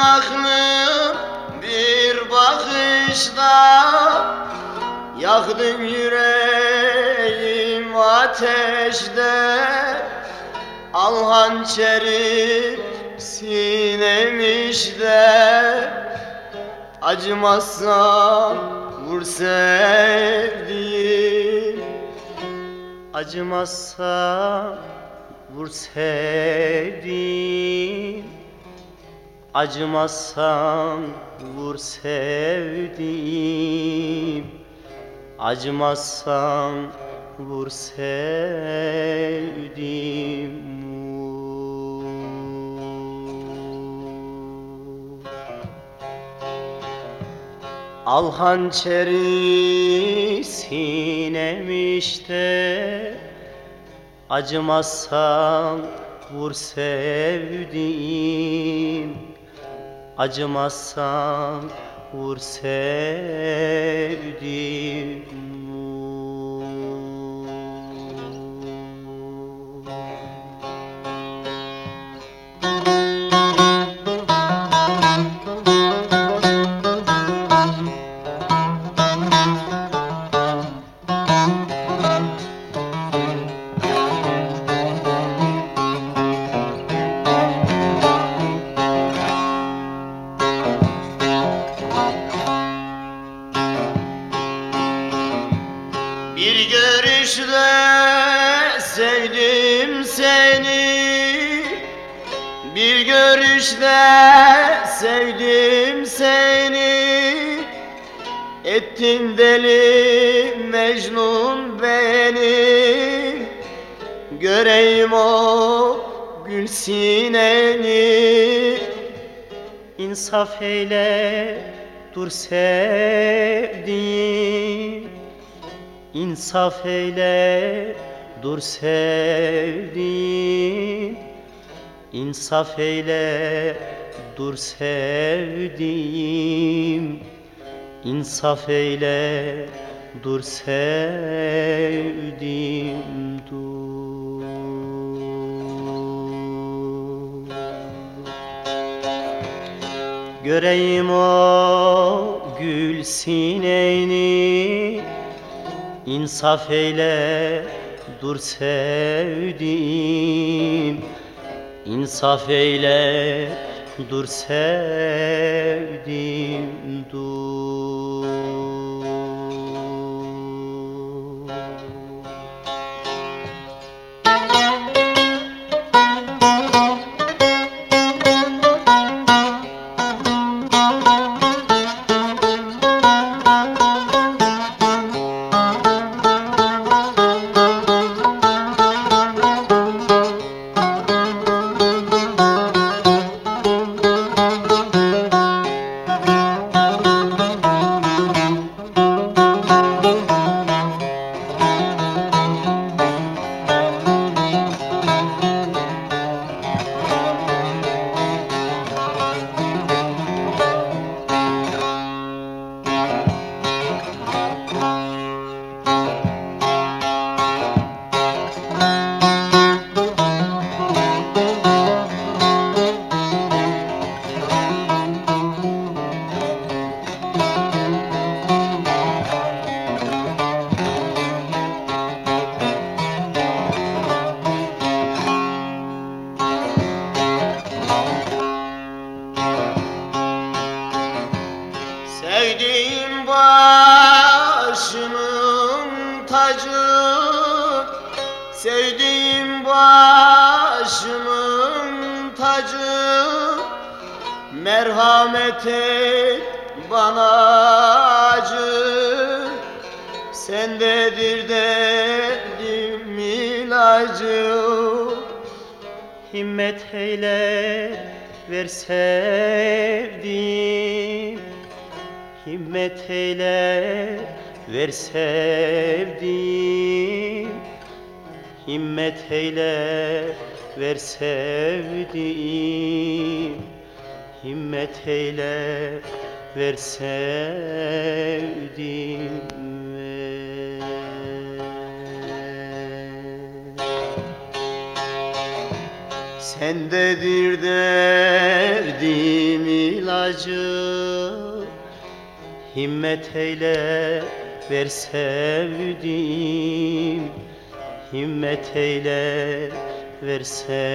Aklım bir bakışta Yaktın yüreğim ateşte Al hançeri sinemişte. Acımazsan vur sevdiğim Acımazsan vur sevdiğim Acımazsan vur sevdiğim. Acımazsan vur sevdiğim. Al hançeri sinemişte Acımazsan vur sevdiğim Acımazsan vur sevdiğim Bir görüşte sevdim seni. Bir görüşte sevdim seni. Ettin deli Mecnun beni. Göreyim o gül sineni. İnsaf eyle dur sevdiğim İnsaf eyle dur sevdiğim. İnsaf eyle dur sevdiğim. İnsaf eyle dur sevdiğim dur. Göreyim o gül sineni İnsaf eyle dur sevdiğim. İnsaf eyle dur sevdiğim dur Sevdiğim başımın tacı Sevdiğim başımın tacı Merhamet et bana acı Sendedir derdim ilacı. Himmet eyle ver sevdiğim. Himmet eyle ver sevdiğim. Himmet eyle ver sevdiğim. Himmet eyle ver sevdiğim ver. Sendedir derdim ilacı Himmet eyle ver sevdim Himmet eyle ver sevdim